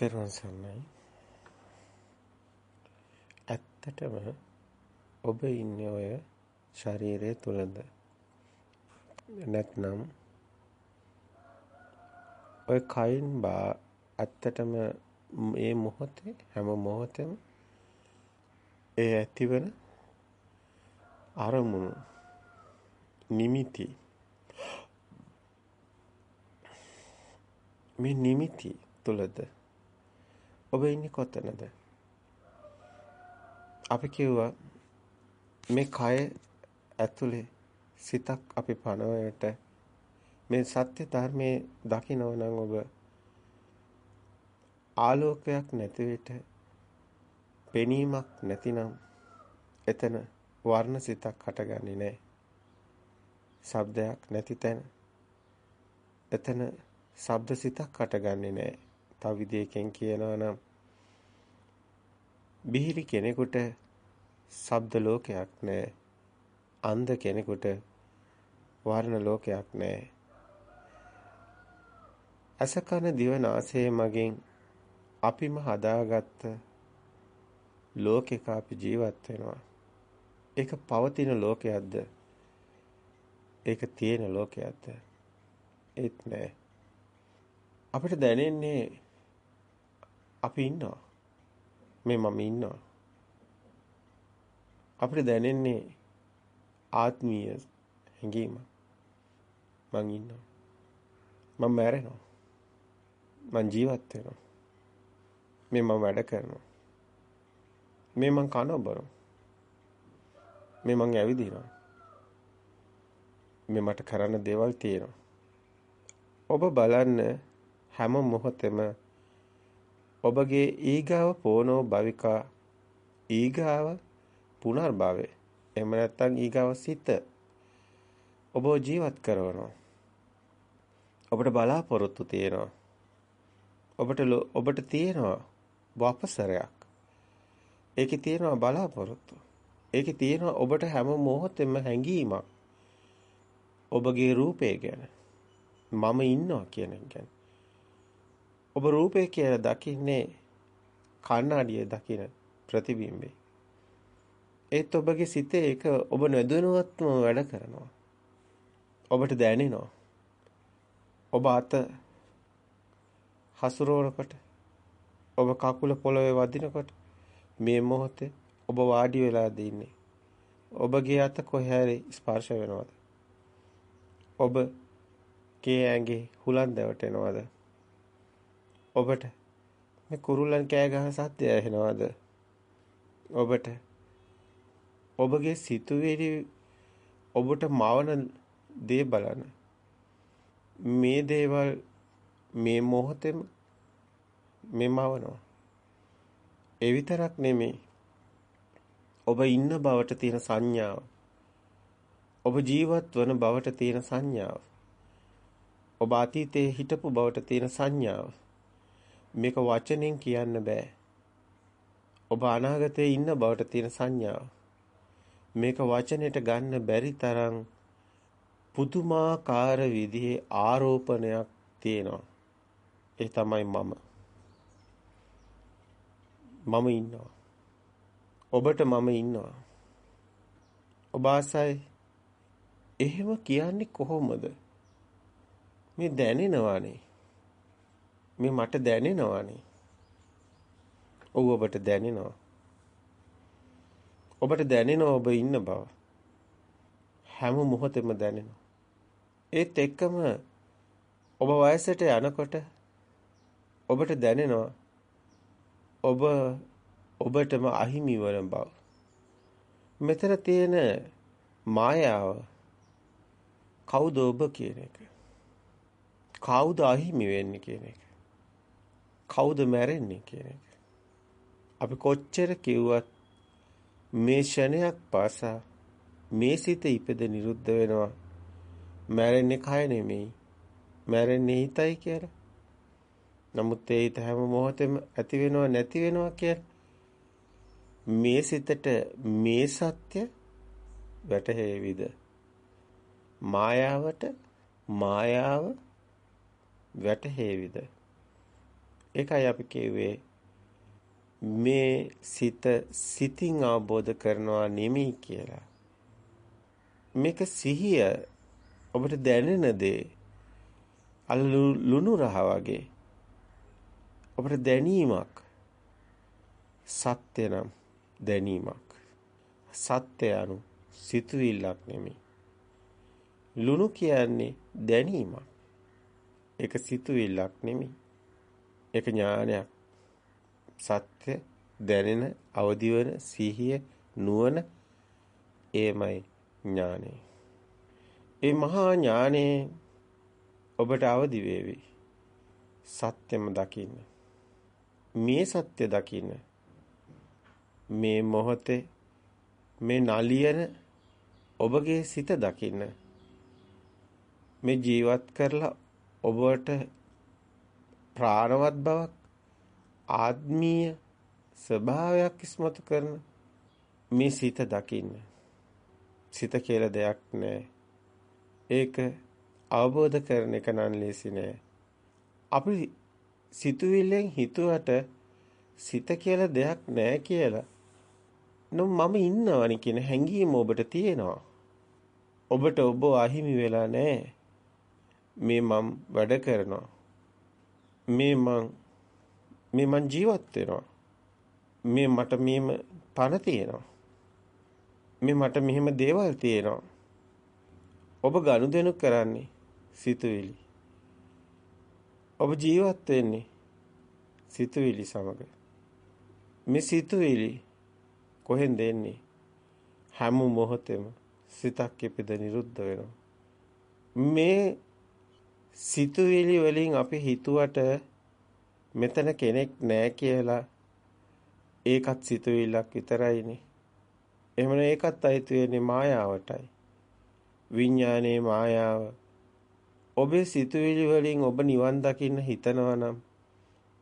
තෙරුවන් සරණයි. ඇත්තටම ඔබ ඉන්නේ ඔය ශරීරය තුලද? නැත්නම් ඔය කයින් බා ඇත්තටම මේ මොහොතේ හැම මොහොතෙම ඒ ඇතිවන අරමුණු නිමිති මේ නිමිති තුලද ඔබ ඉන්නේ කොතනද? අපි කිව්වා මේ කය ඇතුලේ සිතක් අපි පනවයට මේ සත්‍ය ධර්මයේ දකින්න නම් ඔබ ආලෝකයක් නැති විට පෙනීමක් නැතිනම් එතන වර්ණ සිතක් හටගන්නේ නැහැ. ශබ්දයක් නැති තැන එතන ශබ්ද සිතක් හටගන්නේ නැහැ. තව විදියකින් කියනවා නම් බිහිරි කෙනෙකුට ශබ්ද ලෝකයක් නැහැ. අන්ධ කෙනෙකුට වර්ණ ලෝකයක් නැහැ. අසකන දිව නාසය මගින් අපිම හදාගත්ත ලෝකයක අපි ජීවත් වෙනවා. ඒක පවතින ලෝකයක්ද? ඒක තියෙන ලෝකයක්ද? ඒත් නෑ. අපිට දැනෙන්නේ අපි ඉන්නවා. මේ මම ඉන්නවා. අපිට දැනෙන්නේ ආත්මීය හැඟීම. මං ඉන්නවා. මම මැරෙනවා. මං ජීවත් වෙනවා. මේ මම වැඩ කරනවා. මේ මං කන බරනවා. මේ මං ඇවිදිනවා. මේ මට කරන්න දේවල් තියෙනවා. ඔබ බලන්න හැම මොහොතෙම ඔබගේ ඊගාව පෝනෝ භවිකා ඊගාව පුනර්භවය. එහෙම නැත්නම් ඊගාව සිත ඔබ ජීවත් කරනවා. ඔබට බලාපොරොත්තු තියෙනවා. ඔබට ඔබට තියෙනවා වපසරයක්. ඒකේ තියෙනවා බලාපොරොත්තු. ඒකේ තියෙනවා ඔබට හැම මොහොතෙම හැඟීමක්. ඔබගේ රූපය ගැන. මම ඉන්නවා කියන එක ගැන. ඔබ රූපය කියලා දකින්නේ කණ්ණාඩියේ දකින ප්‍රතිබිම්බේ. ඒත් ඔබගේ සිතේ ඒක ඔබ නැදනුවත්වම වැඩ කරනවා. ඔබට දැනෙනවා. ඔබ අත හසුරවනකොට ඔබ කකුල පොළවේ වදිනකොට මේ මොහොතේ ඔබ වාඩි වෙලා දින්නේ. ඔබගේ අත කොහේ ස්පර්ශ වෙනවද? ඔබ කේ ඇඟේ හුලන් දැවටෙනවද? ඔබට මේ කුරුල්ලන් කෑ ගහන සද්දය ඇහෙනවද? ඔබට ඔබගේ සිතුවිලි ඔබට මවන දේ බලන්න. මේ දේවල් මේ මොහොතේම මෙමවනවා. ඒ විතරක් නෙමෙයි. ඔබ ඉන්න බවට තියෙන සංඥාව. ඔබ ජීවත් වන බවට තියෙන සංඥාව. ඔබ අතීතයේ හිටපු බවට තියෙන සංඥාව. මේක වචනෙන් කියන්න බෑ. ඔබ අනාගතයේ ඉන්න බවට තියෙන සංඥාව. මේක වචනෙට ගන්න බැරි තරම් පුදුමාකාර විදිහේ ආරෝපණයක් තියෙනවා. ඒ තමයි මම. මම ඉන්නවා. ඔබට මම ඉන්නවා. ඔබ ආසයි එහෙම කියන්නේ කොහොමද? මේ දැනෙනවානේ. මේ මට දැනෙනවානේ. ඔව් ඔබට දැනෙනවා. ඔබට දැනෙනවා ඔබ ඉන්න බව. හැම මොහොතෙම දැනෙනවා. ඒත් එක්කම ඔබ වයසට යනකොට ඔබට දැනෙනවා ඔබ ඔබටම අහිමි වන බව. මෙතන තියෙන මායාව කවුද ඔබ කියන එක. කවුද අහිමි වෙන්නේ කියන එක. කවුද මැරෙන්නේ කියන එක. අපි කොච්චර කිව්වත් මේ ෂණයක් පාසා මේ සිත ඉපද නිරුද්ධ වෙනවා. මැරෙන්නේ කය නෙමෙයි. මැරෙන්නේ හිතයි කියලා. නමුත් ඒ හිත හැම මොහොතෙම ඇති වෙනව නැති වෙනවා කියලා. මේ සිතට මේ සත්‍ය වැටහෙවිද? මායාවට මායාව වැටහෙවිද? ඒකයි අපි කියුවේ මේ සිත සිතින් අවබෝධ කරනවා නෙමෙයි කියලා. මේක සිහිය ඔබට දැනෙන දේ අල ලුණු රහ වගේ. ඔබට දැනීමක්. සත්‍ය නම් දැනීමක්. සත්‍ය anu සිතුවිල්ලක් නෙමෙයි. ලුණු කියන්නේ දැනීමක්. ඒක සිතුවිල්ලක් නෙමෙයි. ඒක ඥානයක්. සත්‍ය දැනෙන අවදිවන සිහිය නුවණ එමය ඥානෙ ඒ මහා ඥානේ ඔබට අවදි වේවි. සත්‍යම දකින්න. මේ සත්‍ය දකින්න. මේ මොහොතේ මේ නලියන ඔබගේ සිත දකින්න. මේ ජීවත් කරලා ඔබට ප්‍රාණවත් බවක් ආත්මීය ස්වභාවයක් ඉස්මතු කරන මේ සිත දකින්න සිත කියලා දෙයක් නැහැ ඒක අවබෝධ කරන එක නම් ලේසි නෑ අපි සිතුවිල්ලෙන් හිතුවට සිත කියලා දෙයක් නෑ කියලා නම් මම ඉන්නවනි කියන හැඟීම ඔබට තියෙනවා. ඔබට ඔබ අහිමි වෙලා නැහැ. මේ මම වැඩ කරනවා. මේ මං මේ මං ජීවත් වෙනවා. මේ මට මෙහෙම පණ තියෙනවා. මේ මට මෙහෙම දේවල් තියෙනවා. ඔබ ගනුදෙනු කරන්නේ සිතුවිලි. ඔබ ජීවත් වෙන්නේ සිතුවිලි සමග. මේ සිතුවිලි කොහෙන්ද එන්නේ? හැම මොහොතෙම සිතක් ඉපද නිරුද්ධ වෙනවා. මේ සිතුවිලි වලින් අපි හිතුවට මෙතන කෙනෙක් නැහැ කියලා ඒකත් සිතුවිල්ලක් විතරයිනේ. එහෙමනේ ඒකත් අයිති වෙන්නේ මායාවටයි. විඥානයේ මායාව. ඔබේ සිතුවිලි වලින් ඔබ නිවන් දකින්න හිතනවා නම්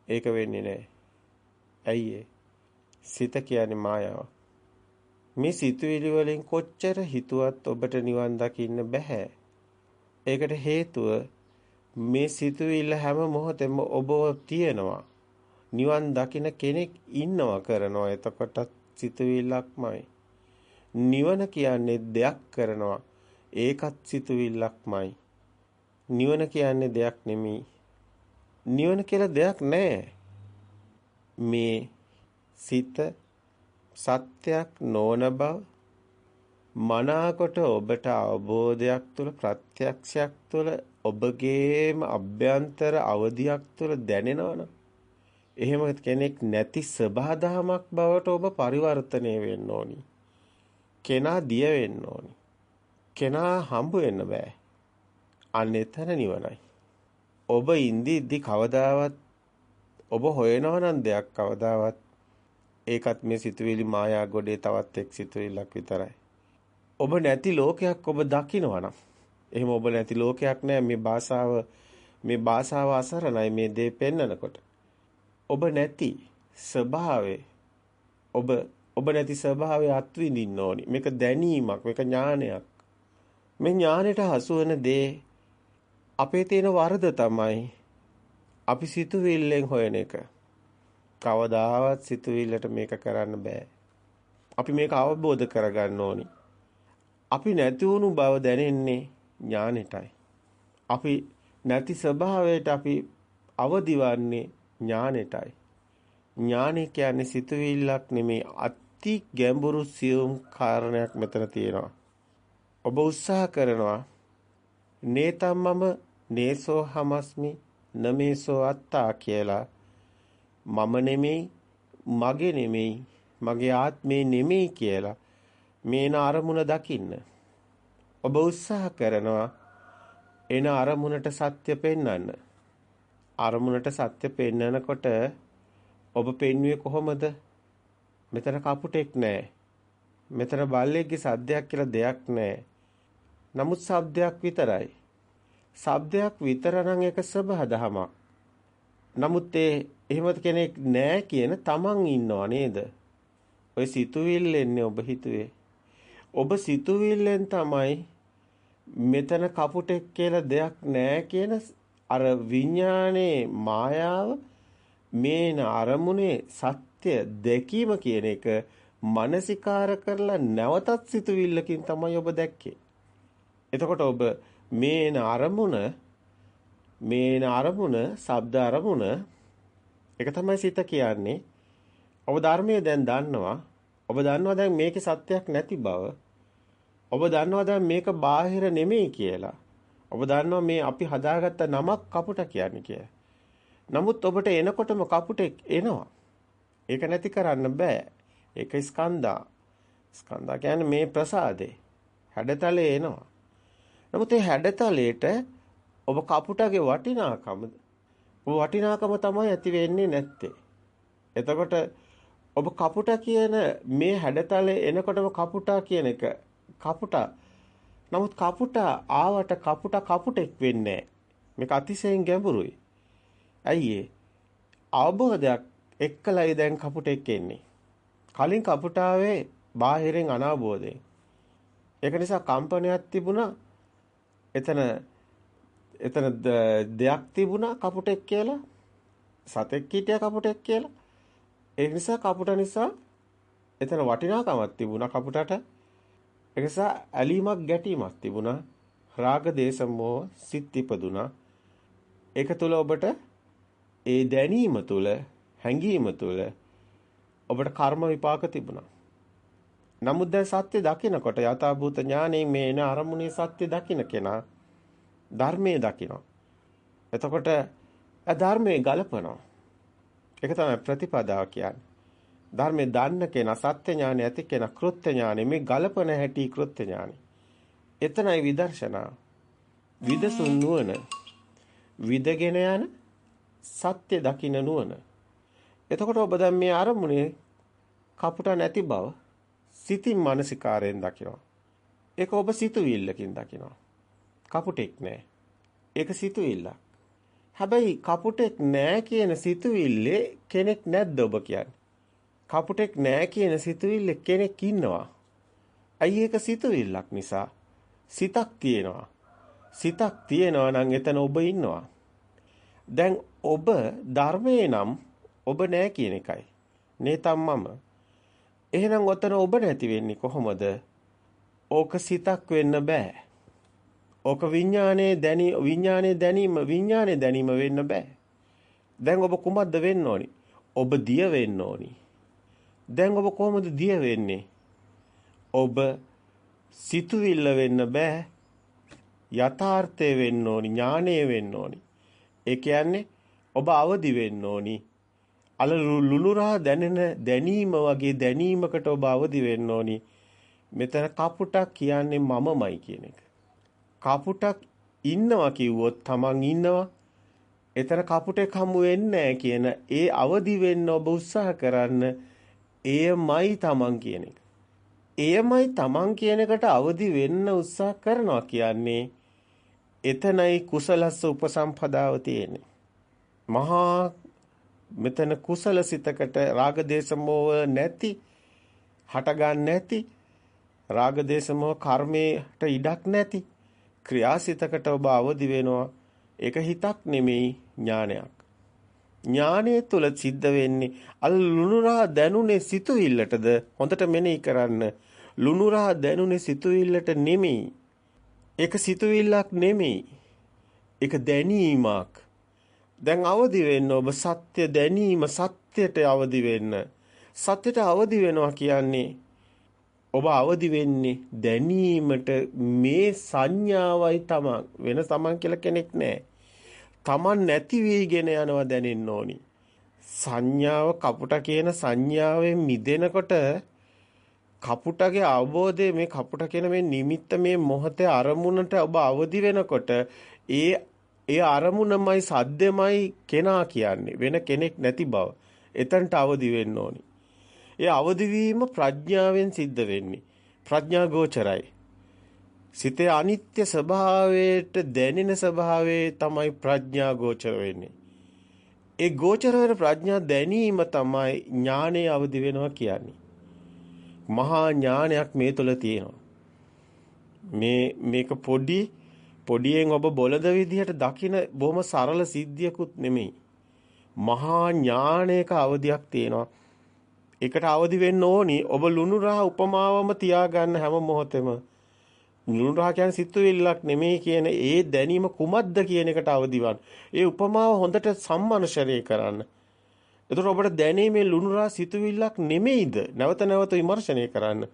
ඒක වෙන්නේ නැහැ. ඇයි සිත කියන්නේ මායාවක්. මේ සිතුවිලි වලින් කොච්චර හිතුවත් ඔබට නිවන් දකින්න බෑ. ඒකට හේතුව මේ සිතුවිල්ල හැම මොහොතෙම ඔබ තියෙනවා. නිවන් දකින්න කෙනෙක් ඉන්නවා කරනවා. එතකොටත් සිතුවිල්ලක්මයි. නිවන කියන්නේ දෙයක් කරනවා. ඒකත් සිතුවිල්ලක්මයි. නිවන කියන්නේ දෙයක් නෙමෙයි. නිවන කියලා දෙයක් නැහැ. මේ සිත සත්‍යයක් නොවන බව මනාකොට ඔබට අවබෝධයක් තුළ ප්‍රත්‍යක්ෂයක් තුළ ඔබගේම අභ්‍යන්තර අවධියක් තුළ දැනෙනවනම් එහෙම කෙනෙක් නැති සබහාදහමක් බවට ඔබ පරිවර්තනය වෙන්න ඕනි. කෙනා දිය වෙන්න ඕනි. කෙනා හම්බ වෙන්න බෑ. අන්න එතන නිවනයි. ඔබ ඉඳිද්දි කවදාවත් ඔබ හොයනවා නම් දෙයක් කවදාවත් ඒකත් මේ සිතුවිලි මායා ගොඩේ තවත් එක් සිතුවිල්ලක් විතරයි. ඔබ නැති ලෝකයක් ඔබ දකිනවනම් එහෙම ඔබ නැති ලෝකයක් නෑ මේ භාෂාව මේ භාෂාව අසරණයි මේ දේ පෙන්නකොට. ඔබ නැති ස්වභාවයේ ඔබ ඔබ නැති ස්වභාවය අත්විඳින්න ඕනි. මේක දැනීමක්, මේක ඥානයක්. මේ ඥානෙට හසු වෙන දේ අපේ තියෙන වරද තමයි අපි සිතුවිල්ලෙන් හොයන එක. කවදාවත් සිතුවිල්ලට මේක කරන්න බෑ. අපි මේක අවබෝධ කරගන්න ඕනි. අපි නැති වුණු බව දැනෙන්නේ ඥානෙටයි. අපි නැති ස්වභාවයට අපි අවදිවන්නේ ඥානෙටයි. ඥානෙ කියන්නේ සිතුවිල්ලක් නෙමේ අති ගැඹුරු සියුම් කාරණයක් මෙතන තියෙනවා. ඔබ උත්සාහ කරනවා නේතම්මම නේසෝ හමස්මි නමේසෝ අත්තා කියලා මම නෙමෙයි මගේ නෙමෙයි මගේ ආත්මේ නෙමෙයි කියලා මේන අරමුණ දකින්න. ඔබ උත්සාහ කරනවා එන අරමුණට සත්‍ය පෙන්වන්න. අරමුණට සත්‍ය පෙන්වනකොට ඔබ පෙන්වුවේ කොහොමද? මෙතන කපුටෙක් නැහැ. මෙතන බල්ලෙක්ගේ සද්දයක් කියලා දෙයක් නැහැ. නමුත් ශබ්දයක් විතරයි. ශබ්දයක් විතර නම් ඒක සබහදහමක්. නමුත් ඒ එහෙම කෙනෙක් නැහැ කියන තමන් ඉන්නව නේද? ඔය සිතුවිල්ලෙන්නේ ඔබ හිතුවේ. ඔබ සිතුවිල්ලෙන් තමයි මෙතන කපුටෙක් කියලා දෙයක් නැහැ කියන අර විඥානයේ මායාව මේන අරමුණේ සත්‍ය දැකීම කියන එක මානසිකාර කරලා නැවතත් සිතුවිල්ලකින් තමයි ඔබ දැක්කේ. එතකොට ඔබ මේන අරමුණ මේන අරමුණ, ශබ්ද අරමුණ ඒක තමයි සිත කියන්නේ. ඔබ ධර්මයේ දැන් දන්නවා. ඔබ දන්නවා දැන් මේකේ සත්‍යයක් නැති බව. ඔබ දන්නවා දැන් මේක බාහිර නෙමෙයි කියලා. ඔබ දන්නවා මේ අපි හදාගත්ත නමක් කපුට කියන්නේ කියලා. නමුත් ඔබට එනකොටම කපුටෙක් එනවා. ඒක නැති කරන්න බෑ. ඒක ස්කන්ධා. ස්කන්ධා කියන්නේ මේ ප්‍රසාදේ. හැඩතලේ එනවා. නමුත් ඒ හැඩතලේට ඔබ කපුටගේ වටිනාකම වටිනාකම තමයි ඇති වෙන්නේ නැත්තේ. එතකොට ඔබ කපුට කියන මේ හැඩතලේ එනකොටම කපුටා කියන එක කපුටා නමුත් කපුටා ආවට කපුටා කපුටෙක් වෙන්නේ මේක අතිශයින් ගැඹුරුයි. ඇයි අවබෝධයක් එක්කලයි දැන් කපුටෙක් එන්නේ. කලින් කපුටාවේ බාහිරින් අනාබෝධයෙන්. ඒක නිසා කම්පනයක් තිබුණා. එතන එතන දෙයක් තිබුණා කපුටෙක් කියලා. සතෙක් හිටියා කපුටෙක් කියලා. ඒ නිසා කපුට නිසා එතන වටිනාකමක් තිබුණා කපුටට. ඒ නිසා ඇලීමක් ගැටීමක් තිබුණා. රාග දේශ මොහ සිත් ඉපදුනා. ඒක තුල ඔබට ඒ දැනීම තුල හැඟීම තුල ඔබට කර්ම විපාක තිබුණා. නමුත් දැන් සත්‍ය දකිනකොට යථාභූත ඥාණයෙන් මේ එන අරමුණේ සත්‍ය දකින කෙනා ධර්මයේ දකිනවා. එතකොට ධර්මයේ ගලපනවා. ඒක තමයි ප්‍රතිපදාව කියන්නේ. ධර්මයේ දන්න කෙනා සත්‍ය ඥානෙ ඇති කෙනා කෘත්‍ය ඥානෙ මේ ගලපන හැටි කෘත්‍ය ඥානෙ. එතනයි විදර්ශනා. විදසුන් නුවණ විදගෙන යන සත්‍ය දකින්න නුවණ. එතකොට ඔබ දැන් මේ අරමුණේ කපුට නැති බව සිතින් මානසිකාරයෙන් දකිනවා. ඒක ඔබ සිතුවිල්ලකින් දකිනවා. කපුටෙක් නෑ. ඒක සිතුවිල්ලක්. හැබැයි කපුටෙක් නෑ කියන සිතුවිල්ලේ කෙනෙක් නැද්ද ඔබ කියන්නේ? කපුටෙක් නෑ කියන සිතුවිල්ලේ කෙනෙක් ඉන්නවා. අයි ඒක සිතුවිල්ලක් නිසා සිතක් තියෙනවා. සිතක් තියෙනවා නම් එතන ඔබ ඉන්නවා. දැන් ඔබ ධර්මයේ නම් ඔබ නෑ කියන එකයි. නේතම් මම. එහෙනම් ඔතන ඔබ නැති වෙන්නේ කොහොමද? ඕක සිතක් වෙන්න බෑ. ඕක විඥානයේ දැනි විඥානයේ දැනීම විඥානයේ දැනීම වෙන්න බෑ. දැන් ඔබ කුමක්ද වෙන්න ඕනි? ඔබ දිය වෙන්න ඕනි. දැන් ඔබ කොහොමද දිය වෙන්නේ? ඔබ සිතුවිල්ල වෙන්න බෑ. යථාර්ථය වෙන්න ඕනි, ඥානය වෙන්න ඕනි. ඒ කියන්නේ ඔබ අවදි වෙන්න ඕනි. අල ලුණුරා දැනෙන දැනීම වගේ දැනීමකට ඔබ අවදි වෙන්න ඕනි. මෙතන කපුටක් කියන්නේ මමමයි කියන එක. කපුටක් ඉන්නවා කිව්වොත් තමන් ඉන්නවා. එතන කපුටෙක් හමු වෙන්නේ කියන ඒ අවදි වෙන්න ඔබ උත්සාහ කරන්න එයමයි තමන් කියන එක. එයමයි තමන් කියන එකට අවදි වෙන්න උත්සාහ කරනවා කියන්නේ එතනයි කුසලස්ස උපසම්පදාව තියෙන්නේ. මහා මෙතන කුසල සිතකට රාග දේශ මොහ නැති හටගන්න නැති රාග දේශ මොහ කර්මයට ඉඩක් නැති ක්‍රියාසිතකට ඔබ අවදි වෙනවා ඒක හිතක් නෙමෙයි ඥානයක් ඥානයේ තුල සිද්ධ වෙන්නේ අල් ලුණුරා දැනුනේ සිතුවිල්ලටද හොඳට මෙනෙහි කරන්න ලුණුරා දැනුනේ සිතුවිල්ලට නෙමෙයි ඒක සිතුවිල්ලක් නෙමෙයි. ඒක දැනීමක්. දැන් අවදි වෙන්න ඔබ සත්‍ය දැනීම සත්‍යයට අවදි වෙන්න. සත්‍යයට අවදි වෙනවා කියන්නේ ඔබ අවදි වෙන්නේ දැනීමට මේ සංඥාවයි තමන් වෙන තමන් කියලා කෙනෙක් නැහැ. තමන් නැති වෙගෙන යනවා දැනෙන්න ඕනි. සංඥාව කපුට කියන සංඥාවෙන් මිදෙනකොට කපුටගේ අවබෝධය මේ කපුට කියන මේ නිමිත්ත මේ මොහොතේ අරමුණට ඔබ අවදි වෙනකොට ඒ ඒ අරමුණමයි සද්දෙමයි කෙනා කියන්නේ වෙන කෙනෙක් නැති බව. එතනට අවදි වෙන්න ඕනි. ඒ අවදි වීම ප්‍රඥාවෙන් සිද්ධ වෙන්නේ. ප්‍රඥා ගෝචරයි. සිතේ අනිත්‍ය ස්වභාවයට දැනෙන ස්වභාවයේ තමයි ප්‍රඥා ගෝචර වෙන්නේ. ඒ ගෝචර වෙන ප්‍රඥා දැනීම තමයි ඥානයේ අවදි වෙනවා කියන්නේ. මහා ඥානයක් මේ තුළ තියෙනවා. මේ මේක පොඩි පොඩියෙන් ඔබ බොළඳ විදිහට දකින බොහොම සරල සිද්ධියකුත් නෙමෙයි. මහා ඥානයක අවදියක් තියෙනවා. ඒකට අවදි වෙන්න ඕනි. ඔබ ලුණු රහ උපමාවම තියාගන්න හැම මොහොතෙම. ලුණු රහ කියන්නේ සිතුවිල්ලක් නෙමෙයි කියන ඒ දැනීම කුමක්ද කියන එකට අවදිවන්. ඒ උපමාව හොඳට සම්මනුෂරය කරන්න. එතකොට ඔබට දැනීමේ ලුණු රහ සිතුවිල්ලක් නෙමෙයිද? නැවත නැවත විමර්ශනය කරන්න.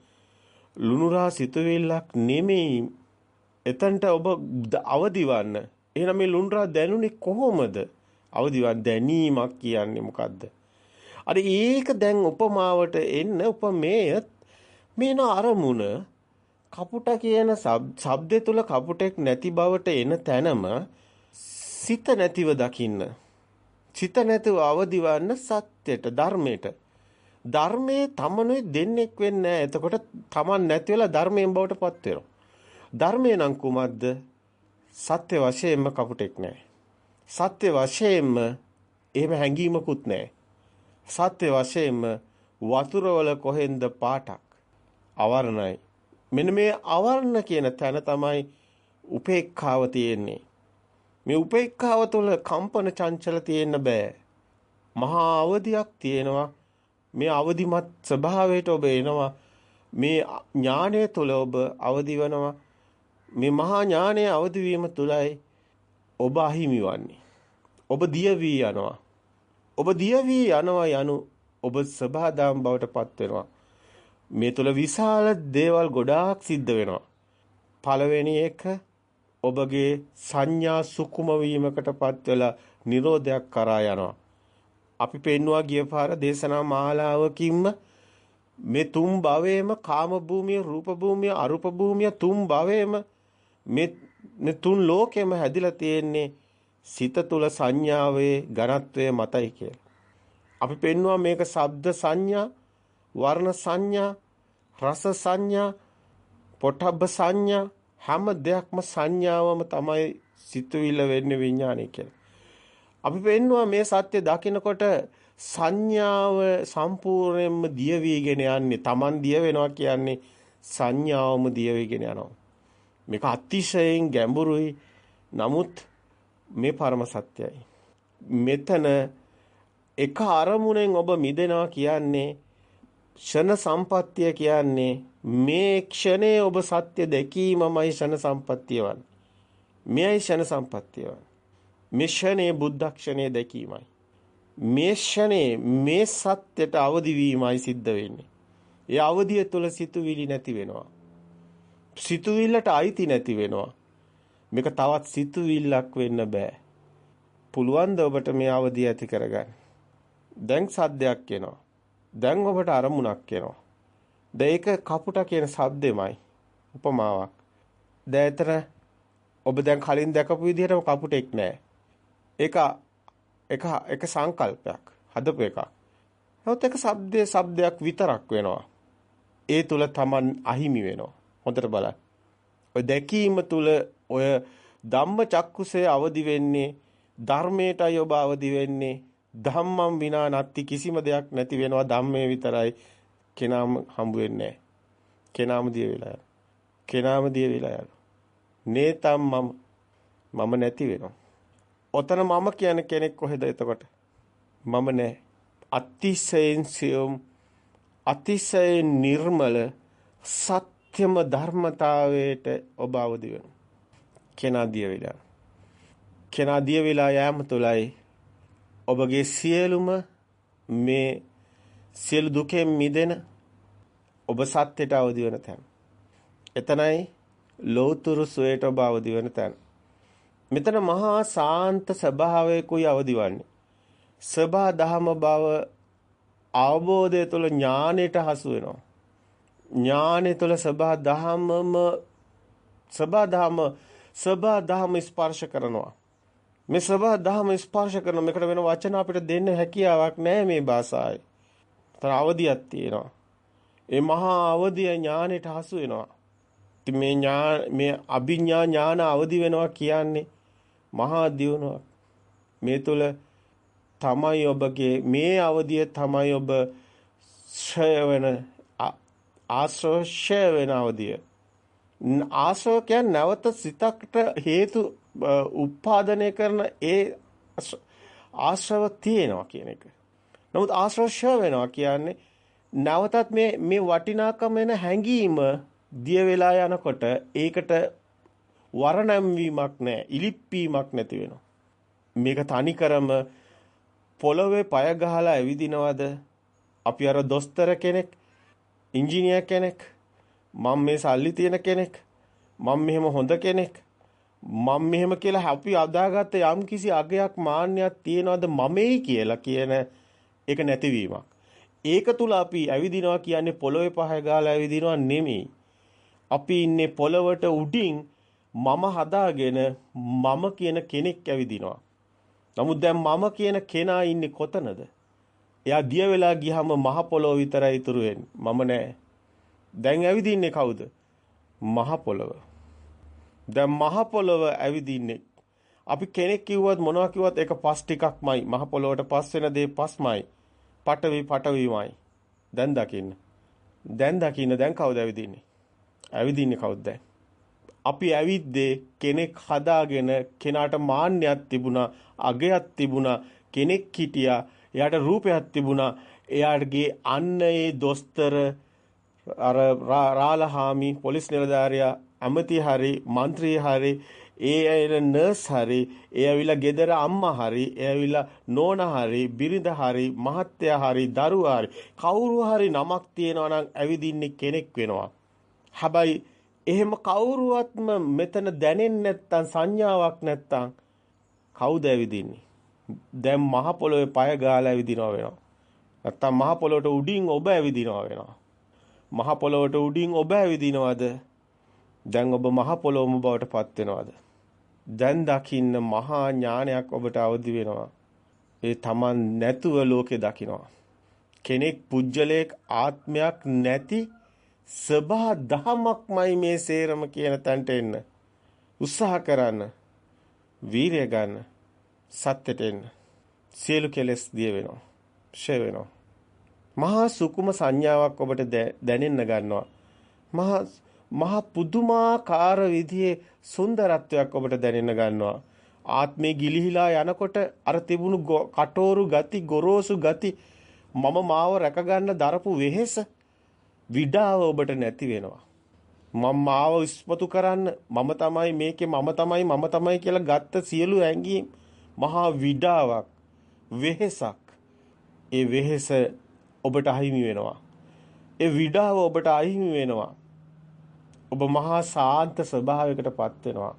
ලුණු රහ සිතුවිල්ලක් නෙමෙයි. එතනට ඔබ අවදිවන්න. එහෙනම් මේ ලුණු රහ දැනුනේ කොහොමද? අවදිවන් දැනීමක් කියන්නේ මොකද්ද? අර ඒක දැන් උපමාවට එන්න උපමේය මේන අරමුණ කපුට කියන ශබ්දය තුල කපුටෙක් නැති බවට එන තැනම සිත නැතිව දකින්න. සිත නැතුව අවදිවන්න සත්‍යයට ධර්මයට. ධර්මයේ තමනුයි දෙන්නෙක් වෙන්නේ එතකොට තමන් නැති වෙලා ධර්මයෙන් බවට පත් වෙනවා. ධර්මය නම් කුමක්ද? සත්‍ය වශයෙන්ම කපුටෙක් නැහැ. සත්‍ය වශයෙන්ම එහෙම හැඟීමකුත් නැහැ. සත්‍ය වශයෙන්ම වතුරවල කොහෙන්ද පාටක්? අවර්ණයි. මෙන්න මේ අවර්ණ කියන තැන තමයි උපේක්ඛාව තියෙන්නේ. මේ උපේක්ඛාව තුළ කම්පන චංචල තියෙන්න බෑ. මහා අවදියක් තියෙනවා. මේ අවදිමත් ස්වභාවයට ඔබ එනවා. මේ ඥානය තුළ ඔබ අවදි වෙනවා මේ මහා ඥානයේ අවදි වීම තුළයි ඔබ අහිමි වන්නේ. ඔබ දිය වී යනවා. ඔබ දිය වී යනවා යනු ඔබ සබහාදාම් බවට පත් වෙනවා. මේ තුල විශාල දේවල් ගොඩාක් සිද්ධ වෙනවා. පළවෙනි එක ඔබගේ සංඥා සුකුම වීමකටපත් වෙලා Nirodhayak කරා යනවා. අපි පෙන්වා ගිය පාර දේශනා මාලාවකින්ම මේ තුන් භවයේම කාම භූමිය, රූප භූමිය, අරූප භූමිය තුන් භවයේම මේ තුන් ලෝකෙම හැදිලා තියෙන්නේ සිත තුල සංඥාවේ ඝනත්වය මතයි කියලා. අපි පෙන්නවා මේක ශබ්ද සංඥා, වර්ණ සංඥා, රස සංඥා, පොට්ටබ්බ සංඥා හැම දෙයක්ම සංඥාවම තමයි සිතුවිල්ල වෙන්නේ විඥානය කියලා. අපි පෙන්නවා මේ සත්‍ය දකිනකොට සංඥාව සම්පූර්ණයෙන්ම දිය වීගෙන යන්නේ. Taman දිය වෙනවා කියන්නේ සංඥාවම දිය වීගෙන යනවා. මේක අතිශයින් ගැඹුරුයි. නමුත් මේ පරම සත්‍යයි. මෙතන එක අරමුණෙන් ඔබ මිදෙනවා කියන්නේ ෂණ සම්පත්තිය කියන්නේ මේ ක්ෂණේ ඔබ සත්‍ය දැකීමමයි ෂණ සම්පත්තිය වන්නේ. මෙයයි ෂණ සම්පත්තිය වන්නේ. මේ ෂණේ බුද්ධ ක්ෂණේ දැකීමයි. මේ ෂණේ මේ සත්‍යයට අවදි වීමයි සිද්ධ වෙන්නේ. ඒ අවදිය තුළ සිතුවිලි නැති වෙනවා. සිතුවිල්ලට අයිති නැති වෙනවා. මේක තවත් සිතුවිල්ලක් වෙන්න බෑ. පුළුවන් ද ඔබට මේ අවදිය ඇති කරගන්න. දැන් සද්දයක් එනවා. දැන් ඔබට අරමුණක් එනවා. දැන් ඒක කපුට කියන සද්දෙමයි. උපමාවක්. දැන් එතන ඔබ දැන් කලින් දැකපු විදිහටම කපුටෙක් නෑ. ඒක එක එක සංකල්පයක් හදපු එකක්. නමුත් ඒක shabdයේ shabdයක් විතරක් වෙනවා. ඒ තුල Taman අහිමි වෙනවා. හොඳට බලන්න. ඔය දැකීම තුල ඔය ධම්ම චක්කුසේ අවදි වෙන්නේ ධර්මයටයි ඔබ අවදි වෙන්නේ ධම්මම් විනා නැති කිසිම දෙයක් නැති වෙනවා ධම්මේ විතරයි. කෙනාම හම්බ වෙන්නේ කෙනාම දිය වෙලා යනවා. කෙනාම දිය වෙලා යනවා. නේතම් මම මම නැති වෙනවා. ඔතන මම කියන කෙනෙක් කොහෙද එතකොට? මම නෑ අතිශයින් සියුම් අතිශයින් නිර්මල සත්‍යම ධර්මතාවයට ඔබ අවදි වෙනවා. කෙනා දිය වෙලා. කෙනා දිය වෙලා යෑම තුළයි ඔබගේ සියලුම මේ සියලු දුකෙන් මිදෙන ඔබ සත්‍යයට අවදි වෙන තැන. එතනයි ලෝතුරු සුවයට ඔබ අවදි වෙන තැන. මෙතන මහා සාන්ත ස්වභාවයකුයි අවදිවන්නේ. සබා දහම බව අවබෝධය තුළ ඥානෙට හසු වෙනවා. ඥානෙ තුළ සබා දහමම සබා දහම සබා දහම ස්පර්ශ කරනවා. මේ සබා දහම ස්පර්ශ කරන මේකට වෙන වචන අපිට දෙන්න හැකියාවක් නැහැ මේ භාෂාවේ. තර අවදියක් තියෙනවා. ඒ මහා අවදිය ඥානෙට හසු වෙනවා. ඉතින් මේ ඥාන මේ අභිඥා ඥාන අවදි වෙනවා කියන්නේ මහා දියුණුවක්. මේ තුල තමයි ඔබගේ මේ අවදිය තමයි ඔබ ශ්‍රය වෙන ආශ්‍රය වෙන අවදිය. ආශ්‍රව නැවත සිතකට හේතු උත්පාදනය කරන ඒ ආශ්‍රව තියෙනවා කියන එක. නමුත් ආශ්‍රව ෂ වෙනවා කියන්නේ නැවතත් මේ මේ වටිනාකම එන හැඟීම දිය වෙලා යනකොට ඒකට වරණම් වීමක් නැහැ, ඉලිප්පීමක් නැති වෙනවා. මේක තනිකරම පොළවේ পায় ගහලා ඇවිදිනවද? අපි අර දොස්තර කෙනෙක්, ඉංජිනේර් කෙනෙක්, මම මේ සල්ලි තියෙන කෙනෙක්, මම මෙහෙම හොඳ කෙනෙක්, මම මෙහෙම කියලා අපි අදාගත්ත යම් කිසි අගයක් මාන්නයක් තියනවද මමයි කියලා කියන ඒක නැතිවීමක්. ඒක තුල අපි ඇවිදිනවා කියන්නේ පොළවේ පහය ගාලා ඇවිදිනවා නෙමෙයි. අපි ඉන්නේ පොළවට උඩින් මම හදාගෙන මම කියන කෙනෙක් ඇවිදිනවා. නමුත් දැන් මම කියන කෙනා ඉන්නේ කොතනද? එයා දිය වෙලා ගියාම මහ පොළොව විතරයි ඉතුරු වෙන්නේ. මම නෑ. දැන් ඇවිදින්නේ කවුද? මහ පොළොව. දැන් මහ පොළොව ඇවිදින්නේ. අපි කෙනෙක් කිව්වත් මොනවා කිව්වත් ඒක පස් ටිකක්මයි. මහ පොළොවට පස් වෙන දේ පස්මයි. පටවි පටවිමයි. දැන් දකින්න. දැන් දකින්න දැන් කවුද ඇවිදින්නේ? ඇවිදින්නේ කවුද දැන්? අපි ඇවිද්දේ කෙනෙක් හදාගෙන කෙනාට මාන්නයක් තිබුණා අගයක් තිබුණා කෙනෙක් හිටියා එයාට රූපයක් තිබුණා එයාගේ අන්න ඒ දොස්තර අර රාලහාමි පොලිස් නිලධාරියා ඇමති හරි മന്ത്രി හරි ඒ අය නර්ස් හරි ඒ ඇවිල්ලා ගෙදර අම්මා හරි ඒ ඇවිල්ලා නෝනා හරි බිරිඳ හරි මහත්තයා හරි දරුවා හරි කවුරු හරි නමක් තියෙනවා නම් ඇවිදින්නේ කෙනෙක් වෙනවා හැබැයි එහෙම කවුරුවත්ම මෙතන දැනෙන්නේ නැත්තම් සංඥාවක් නැත්තම් කවුද ඇවිදින්නේ? දැන් මහ පොළොවේ পায় ගාලා ඇවිදිනවා වෙනවා. නැත්තම් මහ පොළොවට උඩින් ඔබ ඇවිදිනවා වෙනවා. මහ පොළොවට උඩින් ඔබ ඇවිදිනවද? දැන් ඔබ මහ පොළොවම බවට පත් වෙනවද? දැන් දකින්න මහා ඥානයක් ඔබට අවදි වෙනවා. ඒ Taman නැතුව ලෝකේ දකිනවා. කෙනෙක් පුජ්‍යලයක් ආත්මයක් නැති සබහා දහමක්මයි මේ සේරම කියන තැනට එන්න. උත්සාහ කරන්න. වීරිය ගන්න. සත්‍යට එන්න. සියලු කෙලෙස් දිය වෙනවා. ෂේ වෙනවා. මහා සුකුම සංඥාවක් ඔබට දැනෙන්න ගන්නවා. මහා මහා පුදුමාකාර විදිහේ සුන්දරත්වයක් ඔබට දැනෙන්න ගන්නවා. ආත්මේ ගිලිහිලා යනකොට අර තිබුණු කටෝරු ගති, ගොරෝසු ගති මම මාව රැකගන්න දරපු වෙහෙස විඩාව ඔබට නැති වෙනවා. මම මාව ඉස්මතු කරන්න මම තමයි මේකේ මම තමයි මම තමයි කියලා ගත්ත සියලු ඇඟීම් මහා විඩාවක් වෙහෙසක්. ඒ වෙහෙස ඔබට අහිමි වෙනවා. ඒ විඩාව ඔබට අහිමි වෙනවා. ඔබ මහා සාන්ත ස්වභාවයකටපත් වෙනවා.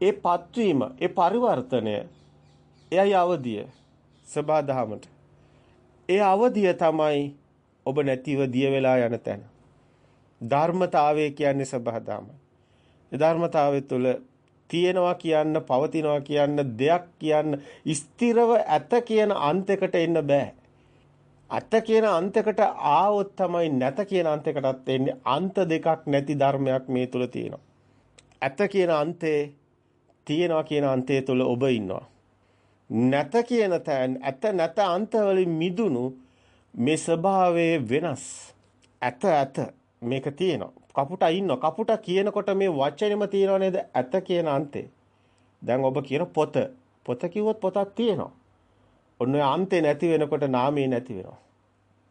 ඒ පත්වීම, ඒ පරිවර්තනය එයයි අවදිය. සබා දහමට. ඒ අවදිය තමයි ඔබ නැතිව දිය වෙලා යන තැන. ධර්මතාවය කියන්නේ සබහාදාමයි. ඒ ධර්මතාවය තුළ තියෙනවා කියන්න, පවතිනවා කියන්න, දෙයක් කියන්න ස්ථිරව ඇත කියන අන්තයකට එන්න බෑ. ඇත කියන අන්තයකට ආවොත් තමයි නැත කියන අන්තයකටත් එන්නේ. අන්ත දෙකක් නැති ධර්මයක් මේ තුල තියෙනවා. ඇත කියන අන්තේ තියෙනවා කියන අන්තය තුල ඔබ ඉන්නවා. නැත කියන තැන් ඇත නැත අන්ත වලින් මිදුණු මේ ස්වභාවයේ වෙනස්. ඇත ඇත මේක තියෙනවා. කපුටා ඉන්නවා. කපුටා කියනකොට මේ වචනේම තියෙනව නේද? ඇත කියන අන්තේ. දැන් ඔබ කියන පොත. පොත කිව්වොත් පොතක් තියෙනවා. ඔන්න ඔය අන්තේ නැති වෙනකොට නාමේ නැති වෙනවා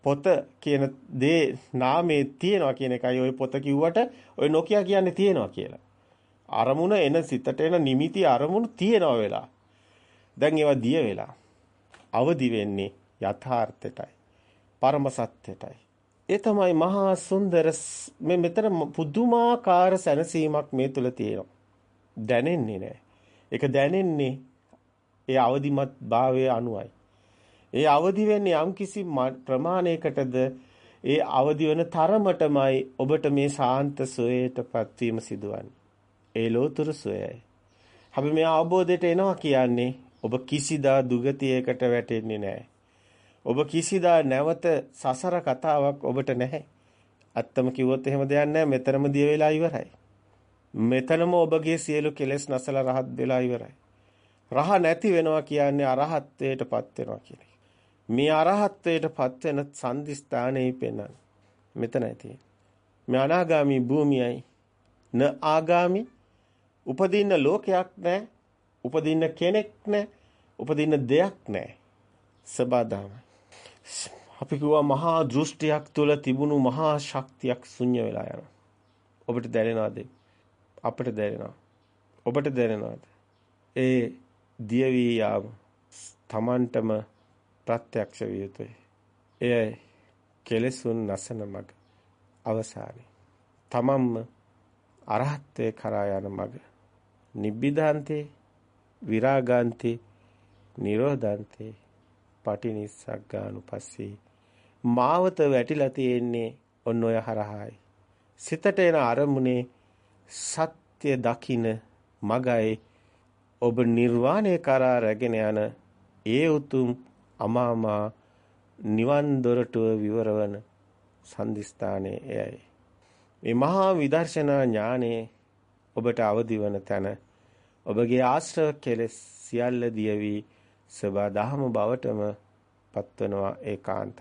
පොත කියන දේ නාමේ තියෙනවා කියන එකයි ඔය පොත කිව්වට ඔය නොකිය කියන්නේ තියෙනවා කියලා අරමුණ එන සිතට එන නිමිති අරමුණු තියෙනවා වෙලා දැන් ඒවා දිය වෙලා අවදි වෙන්නේ යථාර්ථයටයි පරම සත්‍යයටයි. ඒ තමයි මහා සුන්දර මේ මෙතන පුදුමාකාර සැනසීමක් මේ තුල තියෙනවා. දැනෙන්නේ නැහැ. ඒක දැනෙන්නේ ඒ අවදිමත් භාවයේ අනුවයි. ඒ අවදි වෙන්නේ යම්කිසි ප්‍රමාණයකටද ඒ අවදි වෙන තරමටමයි ඔබට මේ සාන්ත සෝයයටපත් වීම සිදුවන්නේ. ඒ ලෝතුරු සෝයයි. හැබැයි මේ අවබෝධයට එනවා කියන්නේ ඔබ කිසිදා දුගතියකට වැටෙන්නේ නැහැ. ඔබ කිසිදා නැවත සසර කතාවක් ඔබට නැහැ. ඇත්තම කිව්වොත් එහෙම දෙයක් නැහැ. මෙතනම දිය වෙලා ඉවරයි. මෙතනම ඔබගේ සියලු කෙලෙස් නැසලා රහත් වෙලා ඉවරයි. රහ නැති වෙනවා කියන්නේ අරහත්ත්වයටපත් වෙනවා කියන මේ අරහත්ත්වයටපත් වෙන සම්දිස්ථානෙයි පෙන්වන්නේ. මෙතනයි තියෙන්නේ. මේ අනාගාමි භූමියයි න ආගාමි උපදින්න ලෝකයක් නැහැ. උපදින්න කෙනෙක් නැහැ. උපදින්න දෙයක් නැහැ. සබදාම. අපි කිව්වා මහා දෘෂ්ටියක් තුළ තිබුණු මහා ශක්තියක් ශුන්‍ය වෙලා යනවා. ඔබට දැනෙනවද? අපට දැනෙනවා. ඔබට දැනෙනවද? ඒ දියවි යාම තමන්ටම ප්‍රත්‍යක්ෂ විය යුතුයි. එයයි කෙලෙසුන් නැසන මඟ අවසානයි. තමන්ම අරහත්ත්වේ කරා යන මඟ. නිබ්බිදාන්තේ විරාගාන්තේ නිරෝධාන්තේ පටිනිස්සග්ගානුපස්සී මාවත වැටිලා තියෙන්නේ ඔන්න ඔය හරහායි. සිතට එන අරමුණේ සත්‍ය දකින මගයි ඔබ නිර්වාණය කරා රැගෙන යන ඒ උතුම් අමාමා නිවන් දොරටුව විවරවන සම්දිස්ථානයේ එයයි. මේ මහා විදර්ශනා ඥානයේ ඔබට අවදි වන තැන ඔබගේ ආශ්‍රව කෙලෙස් සියල්ල දියවි සබා දහම බවටම පත්වනවා ඒකාන්ත